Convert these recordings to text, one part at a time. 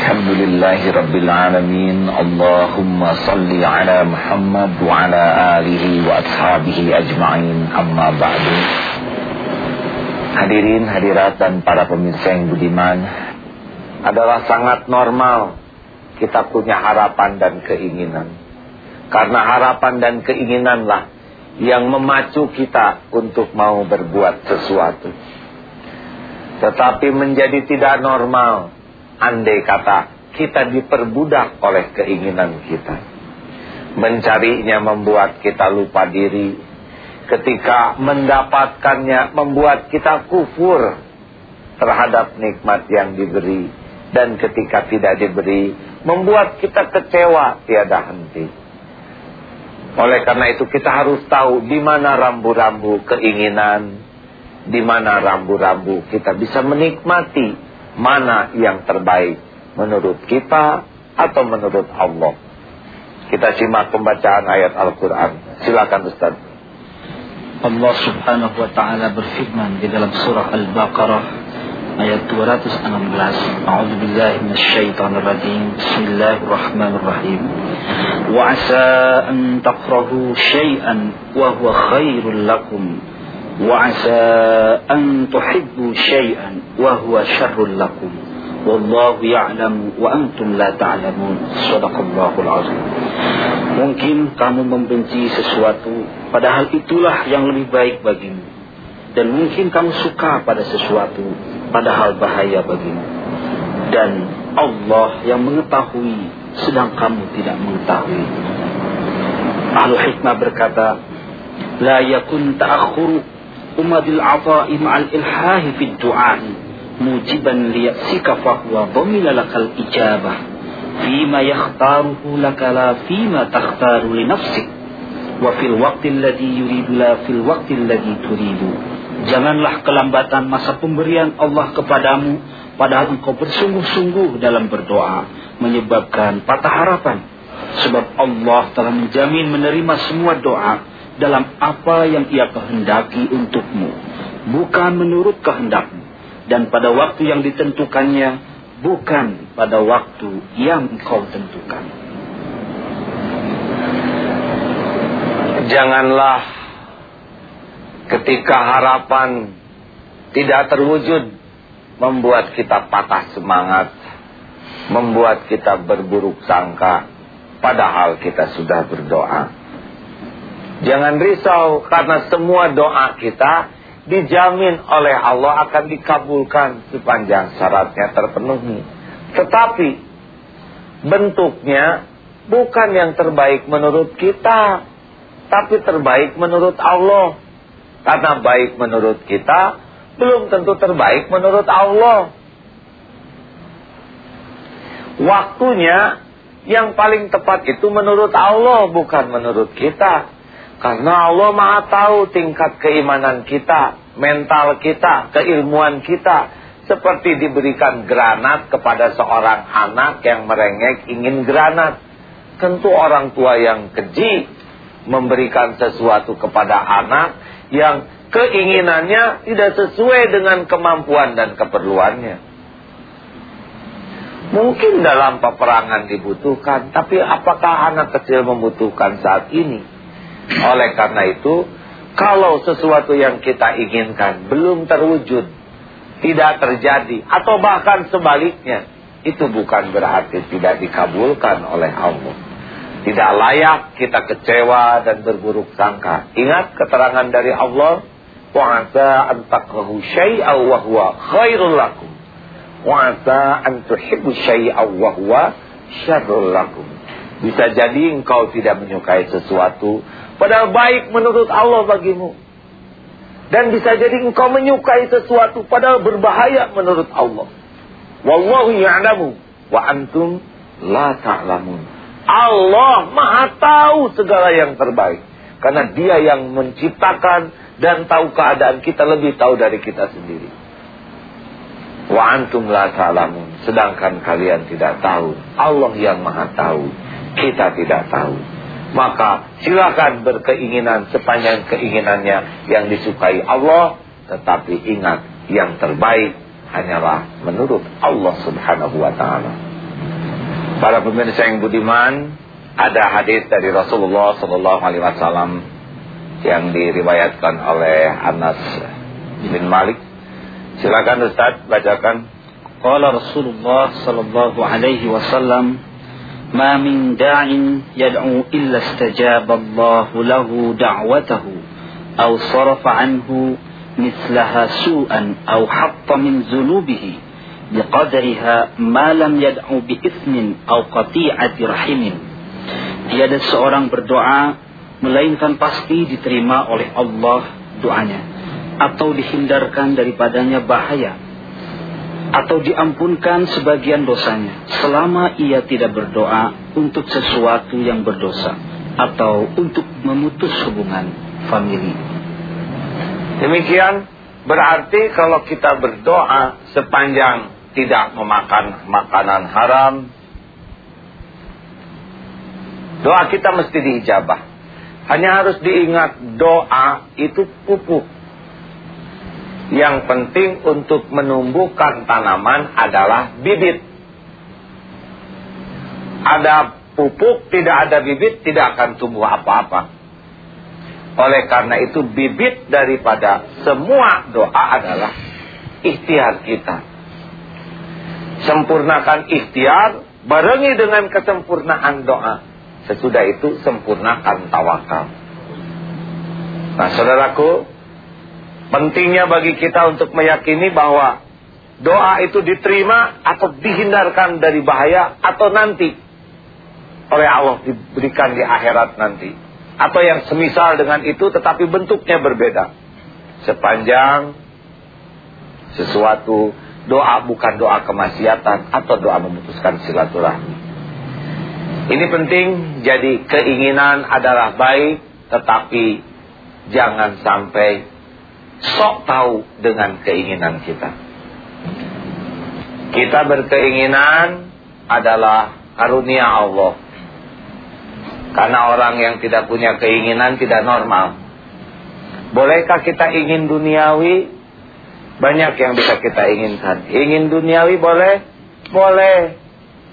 الحمد لله رب العالمين اللهم صل على محمد وعلى آله وأصحابه أجمعين أما بعد Hadirin, hadirat dan para pemirsa yang budiman Adalah sangat normal kita punya harapan dan keinginan Karena harapan dan keinginanlah yang memacu kita untuk mau berbuat sesuatu Tetapi menjadi tidak normal Andai kata kita diperbudak oleh keinginan kita. Mencarinya membuat kita lupa diri. Ketika mendapatkannya membuat kita kufur terhadap nikmat yang diberi. Dan ketika tidak diberi membuat kita kecewa tiada henti. Oleh karena itu kita harus tahu di mana rambu-rambu keinginan, di mana rambu-rambu kita bisa menikmati mana yang terbaik menurut kita atau menurut Allah. Kita simak pembacaan ayat Al-Quran. Silakan Ustaz. Allah subhanahu wa ta'ala berfirman di dalam surah Al-Baqarah ayat 216. A'udzu billahi minasyaitonir rajim. Bismillahirrahmanirrahim. Wa 'asa an takrahu syai'an wa huwa khairul lakum وعسى أن تحبوا شيئا وهو شر لكم والله يعلم وأنتم لا تعلمون صدق الله العظيم Mungkin kamu membenci sesuatu Padahal itulah yang lebih baik bagimu Dan mungkin kamu suka pada sesuatu Padahal bahaya bagimu Dan Allah yang mengetahui Sedang kamu tidak mengetahui Ahlu hikmah berkata La yakun ta'akhuru وما بالعطاء مع الإلحاه في الدعاء موجبا ليأسك فهو ضمن لك الإجابة فيما يختاره لك لا فيما تختار لنفسك وفي الوقت الذي يريد لا في الوقت الذي تريد Janganlah kelambatan masa pemberian Allah kepadamu padahal engkau bersungguh-sungguh dalam berdoa menyebabkan patah harapan sebab Allah telah menjamin menerima semua doa dalam apa yang ia kehendaki untukmu, bukan menurut kehendakmu, dan pada waktu yang ditentukannya, bukan pada waktu yang engkau tentukan. Janganlah ketika harapan tidak terwujud membuat kita patah semangat, membuat kita berburuk sangka, padahal kita sudah berdoa. Jangan risau karena semua doa kita dijamin oleh Allah akan dikabulkan sepanjang syaratnya terpenuhi. Tetapi bentuknya bukan yang terbaik menurut kita, tapi terbaik menurut Allah. Karena baik menurut kita belum tentu terbaik menurut Allah. Waktunya yang paling tepat itu menurut Allah bukan menurut kita. Karena Allah maha tahu tingkat keimanan kita, mental kita, keilmuan kita. Seperti diberikan granat kepada seorang anak yang merengek ingin granat. Tentu orang tua yang keji memberikan sesuatu kepada anak yang keinginannya tidak sesuai dengan kemampuan dan keperluannya. Mungkin dalam peperangan dibutuhkan, tapi apakah anak kecil membutuhkan saat ini? Oleh karena itu, kalau sesuatu yang kita inginkan belum terwujud, tidak terjadi, atau bahkan sebaliknya, itu bukan berarti tidak dikabulkan oleh Allah. Tidak layak kita kecewa dan berburuk sangka. Ingat keterangan dari Allah, wa'asa wa huwa khairul lakum. Wa'asa an tuhibbu wa huwa lakum. Bisa jadi engkau tidak menyukai sesuatu Padahal baik menurut Allah bagimu. Dan bisa jadi engkau menyukai sesuatu padahal berbahaya menurut Allah. Wallahu ya'lamu wa antum la ta'lamun. Allah Maha tahu segala yang terbaik. Karena Dia yang menciptakan dan tahu keadaan kita lebih tahu dari kita sendiri. Wa antum la ta'lamun. Sedangkan kalian tidak tahu. Allah yang Maha tahu. Kita tidak tahu maka silakan berkeinginan sepanjang keinginannya yang disukai Allah tetapi ingat yang terbaik hanyalah menurut Allah Subhanahu wa taala Para pemirsa yang budiman, ada hadis dari Rasulullah sallallahu alaihi wasallam yang diriwayatkan oleh Anas bin Malik. Silakan Ustaz bacakan. Qala Rasulullah sallallahu alaihi wasallam, "Ma min da'in yad'u illa istajaba Allah lahu da'watahu aw sarafa anhu mithlaha su'an aw hatta min zunubihi." biqadriha ma lam yad'u bi ithmin aw qati'ati rahimin. Tiada seorang berdoa melainkan pasti diterima oleh Allah doanya atau dihindarkan daripadanya bahaya atau diampunkan sebagian dosanya selama ia tidak berdoa untuk sesuatu yang berdosa atau untuk memutus hubungan famili. Demikian berarti kalau kita berdoa sepanjang tidak memakan makanan haram. Doa kita mesti diijabah. Hanya harus diingat doa itu pupuk. Yang penting untuk menumbuhkan tanaman adalah bibit. Ada pupuk, tidak ada bibit, tidak akan tumbuh apa-apa. Oleh karena itu bibit daripada semua doa adalah ikhtiar kita Sempurnakan ikhtiar, barengi dengan kesempurnaan doa. Sesudah itu sempurnakan tawakal. Nah saudaraku, pentingnya bagi kita untuk meyakini bahwa doa itu diterima atau dihindarkan dari bahaya atau nanti oleh Allah diberikan di akhirat nanti. Atau yang semisal dengan itu tetapi bentuknya berbeda. Sepanjang sesuatu Doa bukan doa kemaksiatan atau doa memutuskan silaturahmi. Ini penting, jadi keinginan adalah baik, tetapi jangan sampai sok tahu dengan keinginan kita. Kita berkeinginan adalah karunia Allah. Karena orang yang tidak punya keinginan tidak normal. Bolehkah kita ingin duniawi banyak yang bisa kita inginkan. Ingin duniawi boleh? Boleh.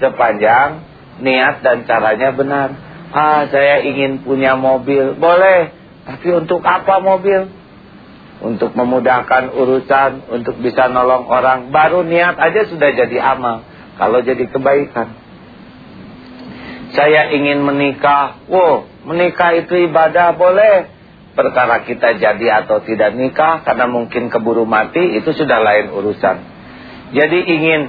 Sepanjang niat dan caranya benar. Ah, saya ingin punya mobil. Boleh. Tapi untuk apa mobil? Untuk memudahkan urusan, untuk bisa nolong orang. Baru niat aja sudah jadi amal. Kalau jadi kebaikan. Saya ingin menikah. Wow, menikah itu ibadah boleh perkara kita jadi atau tidak nikah karena mungkin keburu mati itu sudah lain urusan. Jadi ingin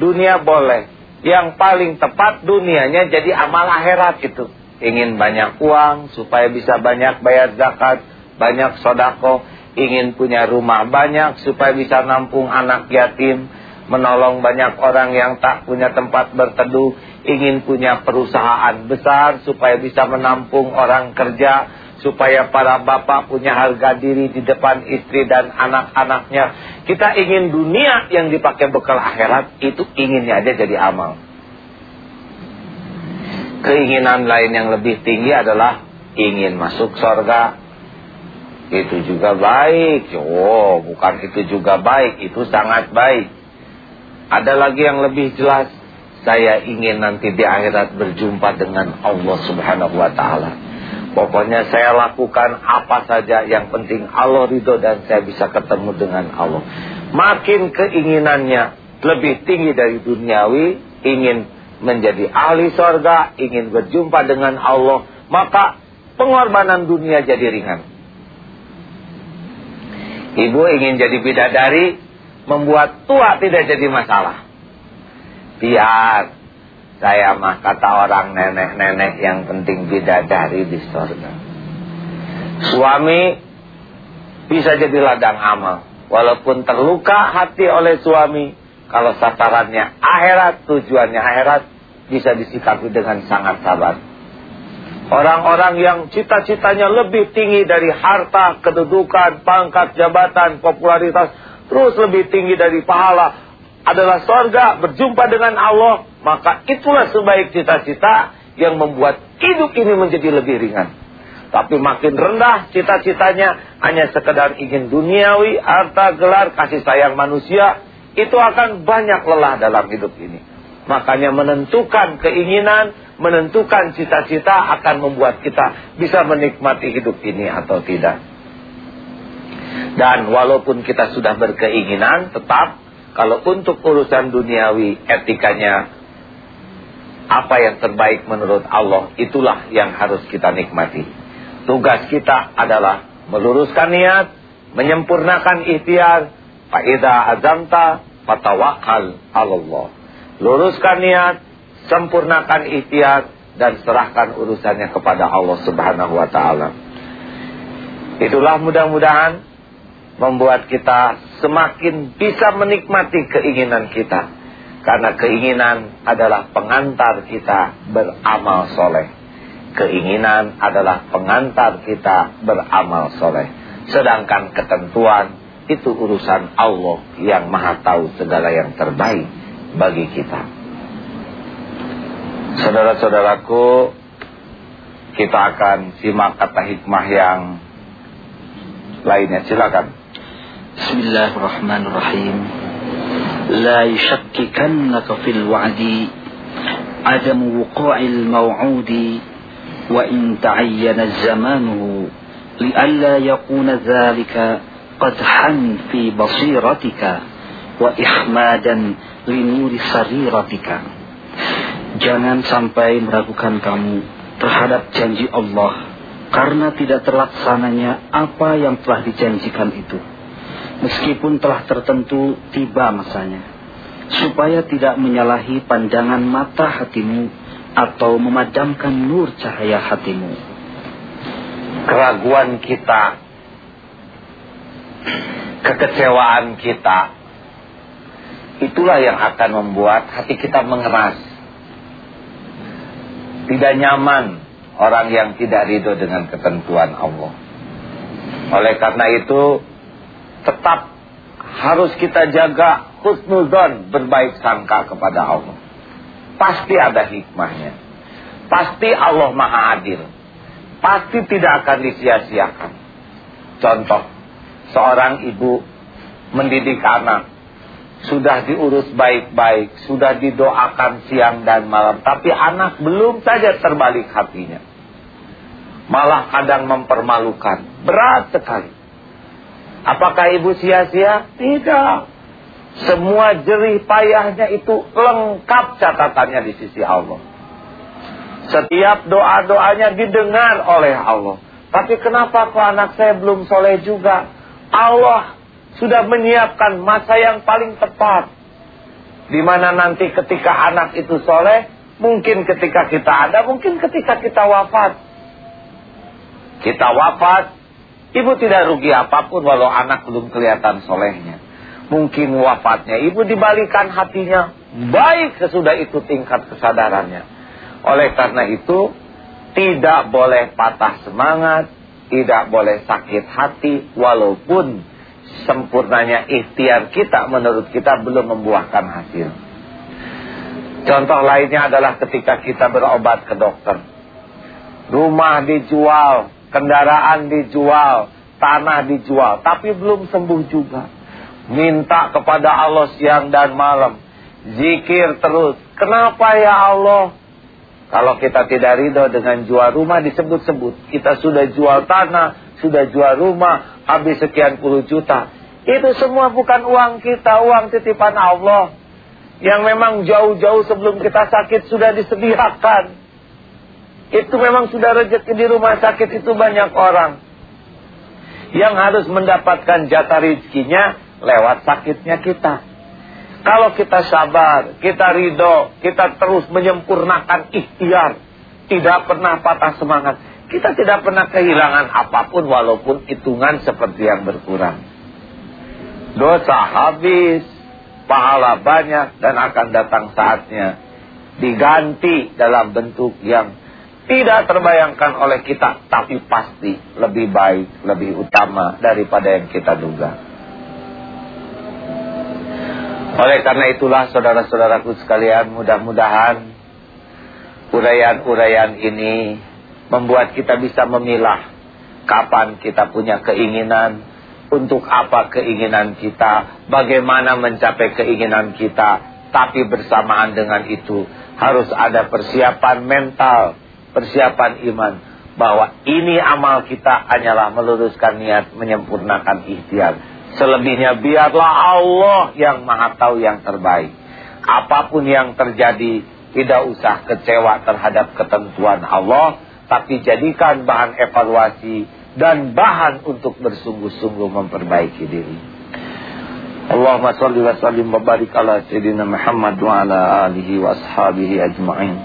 dunia boleh, yang paling tepat dunianya jadi amal akhirat itu. Ingin banyak uang supaya bisa banyak bayar zakat, banyak sodako, ingin punya rumah banyak supaya bisa nampung anak yatim, menolong banyak orang yang tak punya tempat berteduh, ingin punya perusahaan besar supaya bisa menampung orang kerja, supaya para bapak punya harga diri di depan istri dan anak-anaknya. Kita ingin dunia yang dipakai bekal akhirat, itu inginnya aja jadi amal. Keinginan lain yang lebih tinggi adalah ingin masuk surga. Itu juga baik. Oh, bukan itu juga baik, itu sangat baik. Ada lagi yang lebih jelas. Saya ingin nanti di akhirat berjumpa dengan Allah subhanahu wa ta'ala. Pokoknya saya lakukan apa saja yang penting Allah ridho dan saya bisa ketemu dengan Allah. Makin keinginannya lebih tinggi dari duniawi, ingin menjadi ahli sorga, ingin berjumpa dengan Allah, maka pengorbanan dunia jadi ringan. Ibu ingin jadi bidadari, membuat tua tidak jadi masalah. Biar saya mah kata orang nenek-nenek yang penting bidadari di surga. Suami bisa jadi ladang amal. Walaupun terluka hati oleh suami. Kalau sasarannya akhirat, tujuannya akhirat. Bisa disikapi dengan sangat sabar. Orang-orang yang cita-citanya lebih tinggi dari harta, kedudukan, pangkat, jabatan, popularitas. Terus lebih tinggi dari pahala adalah sorga, berjumpa dengan Allah, maka itulah sebaik cita-cita yang membuat hidup ini menjadi lebih ringan. Tapi makin rendah cita-citanya hanya sekedar ingin duniawi, harta, gelar, kasih sayang manusia, itu akan banyak lelah dalam hidup ini. Makanya menentukan keinginan, menentukan cita-cita akan membuat kita bisa menikmati hidup ini atau tidak. Dan walaupun kita sudah berkeinginan, tetap kalau untuk urusan duniawi etikanya apa yang terbaik menurut Allah itulah yang harus kita nikmati. Tugas kita adalah meluruskan niat, menyempurnakan ikhtiar, faida azamta fatawakal Allah. Luruskan niat, sempurnakan ikhtiar dan serahkan urusannya kepada Allah Subhanahu wa taala. Itulah mudah-mudahan membuat kita semakin bisa menikmati keinginan kita. Karena keinginan adalah pengantar kita beramal soleh. Keinginan adalah pengantar kita beramal soleh. Sedangkan ketentuan itu urusan Allah yang maha tahu segala yang terbaik bagi kita. Saudara-saudaraku, kita akan simak kata hikmah yang lainnya. Silakan. Bismillahirrahmanirrahim. La yushakkikannaka fil wa'di adamu wuqa'il maw'udi wa in ta'ayyana zamanuhu li'alla yakuna dhalika qadhan fi basiratika wa ihmadan li nuri sariratika. Jangan sampai meragukan kamu terhadap janji Allah karena tidak terlaksananya apa yang telah dijanjikan itu. Meskipun telah tertentu tiba masanya. Supaya tidak menyalahi pandangan mata hatimu atau memadamkan nur cahaya hatimu. Keraguan kita, kekecewaan kita, itulah yang akan membuat hati kita mengeras. Tidak nyaman orang yang tidak ridho dengan ketentuan Allah. Oleh karena itu, tetap harus kita jaga husnuzon berbaik sangka kepada Allah. Pasti ada hikmahnya. Pasti Allah maha adil. Pasti tidak akan disia-siakan. Contoh, seorang ibu mendidik anak sudah diurus baik-baik, sudah didoakan siang dan malam, tapi anak belum saja terbalik hatinya. Malah kadang mempermalukan, berat sekali. Apakah ibu sia-sia? Tidak. Semua jerih payahnya itu lengkap catatannya di sisi Allah. Setiap doa-doanya didengar oleh Allah. Tapi kenapa kok anak saya belum soleh juga? Allah sudah menyiapkan masa yang paling tepat. Di mana nanti ketika anak itu soleh, mungkin ketika kita ada, mungkin ketika kita wafat. Kita wafat, ibu tidak rugi apa pun walau anak belum kelihatan solehnya. Mungkin wafatnya, ibu dibalikan hatinya, baik sesudah itu tingkat kesadarannya. Oleh karena itu, tidak boleh patah semangat, tidak boleh sakit hati, walaupun sempurnanya ikhtiar kita menurut kita belum membuahkan hasil. Contoh lainnya adalah ketika kita berobat ke dokter. Rumah dijual, kendaraan dijual, tanah dijual, tapi belum sembuh juga. Minta kepada Allah siang dan malam. Zikir terus. Kenapa ya Allah? Kalau kita tidak ridho dengan jual rumah disebut-sebut. Kita sudah jual tanah, sudah jual rumah, habis sekian puluh juta. Itu semua bukan uang kita, uang titipan Allah. Yang memang jauh-jauh sebelum kita sakit sudah disediakan. Itu memang sudah rezeki di rumah sakit itu banyak orang. Yang harus mendapatkan jatah rezekinya lewat sakitnya kita. Kalau kita sabar, kita ridho, kita terus menyempurnakan ikhtiar. Tidak pernah patah semangat kita tidak pernah kehilangan apa pun walaupun hitungan seperti yang berkurang. Dosa habis, pahala banyak dan akan datang saatnya diganti dalam bentuk yang tidak terbayangkan oleh kita tapi pasti lebih baik, lebih utama daripada yang kita duga. Oleh karena itulah saudara-saudaraku sekalian mudah-mudahan uraian-uraian ini membuat kita bisa memilah kapan kita punya keinginan, untuk apa keinginan kita, bagaimana mencapai keinginan kita, Tapi bersamaan dengan itu harus ada persiapan mental, persiapan iman. Bahwa ini amal kita hanyalah meluruskan niat, menyempurnakan ikhtiar. Selebihnya biarlah Allah yang maha tahu yang terbaik. Apa pun yang terjadi, tidak usah kecewa terhadap ketentuan Allah. Tapi jadikan bahan evaluasi dan bahan untuk bersungguh-sungguh memperbaiki diri. Allahumma salli wa sallim wa barik ala sayyidina Muhammad wa ala alihi wa ashabihi ajma'in.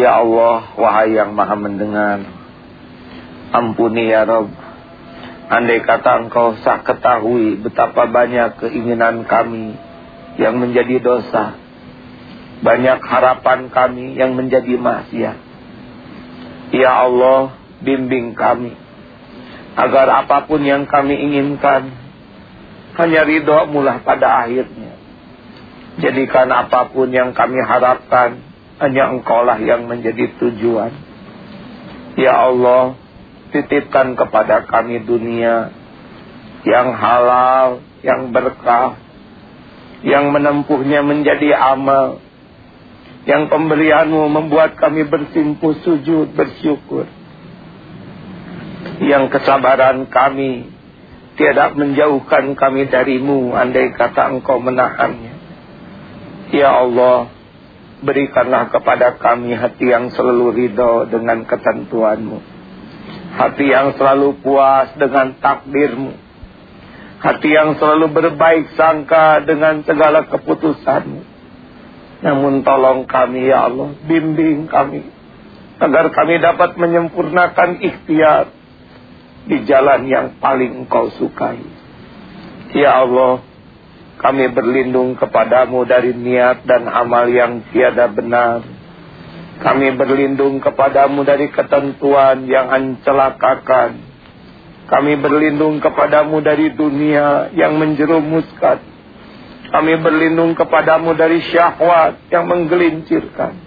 Ya Allah, wahai yang maha mendengar, ampuni ya Rabb. Andai kata engkau sah ketahui betapa banyak keinginan kami yang menjadi dosa. Banyak harapan kami yang menjadi maksiat. Ya Allah, bimbing kami. Agar apa pun yang kami inginkan, hanya ridho mulah pada akhirnya. Jadikan apa pun yang kami harapkan, hanya engkaulah yang menjadi tujuan. Ya Allah, titipkan kepada kami dunia yang halal, yang berkah, yang menempuhnya menjadi amal, yang pemberianmu membuat kami bersimpuh sujud, bersyukur. Yang kesabaran kami tiada menjauhkan kami darimu andai kata engkau menahannya. Ya Allah, berikanlah kepada kami hati yang selalu ridho dengan ketentuanmu. Hati yang selalu puas dengan takdirmu. Hati yang selalu berbaik sangka dengan segala keputusanmu. Namun tolong kami ya Allah, bimbing kami. Agar kami dapat menyempurnakan ikhtiar di jalan yang paling engkau sukai. Ya Allah, kami berlindung kepadamu dari niat dan amal yang tiada benar. Kami berlindung kepadamu dari ketentuan yang mencelakakan. Kami berlindung kepadamu dari dunia yang menjerumuskan. Kami berlindung kepadamu dari syahwat yang menggelincirkan.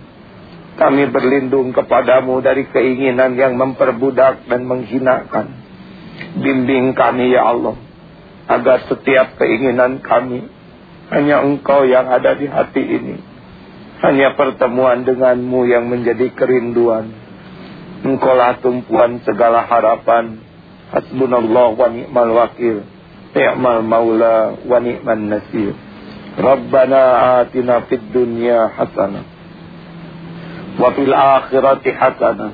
Kami berlindung kepadamu dari keinginan yang memperbudak dan menghinakan. Bimbing kami ya Allah. Agar setiap keinginan kami. Hanya engkau yang ada di hati ini. Hanya pertemuan denganmu yang menjadi kerinduan. Engkaulah tumpuan segala harapan. Hasbunallah wa ni'mal wakil. Ni'mal maula wa ni'man nasir. Rabbana atina fid dunya hasanah. Wa fil akhirati hasanah.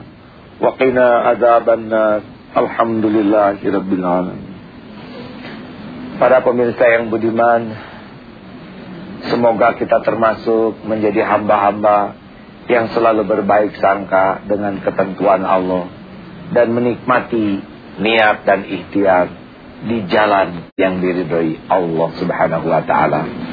Wa qina azaban nas. Alhamdulillahirrabbilalamin Para pemirsa yang budiman Semoga kita termasuk menjadi hamba-hamba Yang selalu berbaik sangka dengan ketentuan Allah Dan menikmati niat dan ikhtiar Di jalan yang diridhoi Allah subhanahu wa ta'ala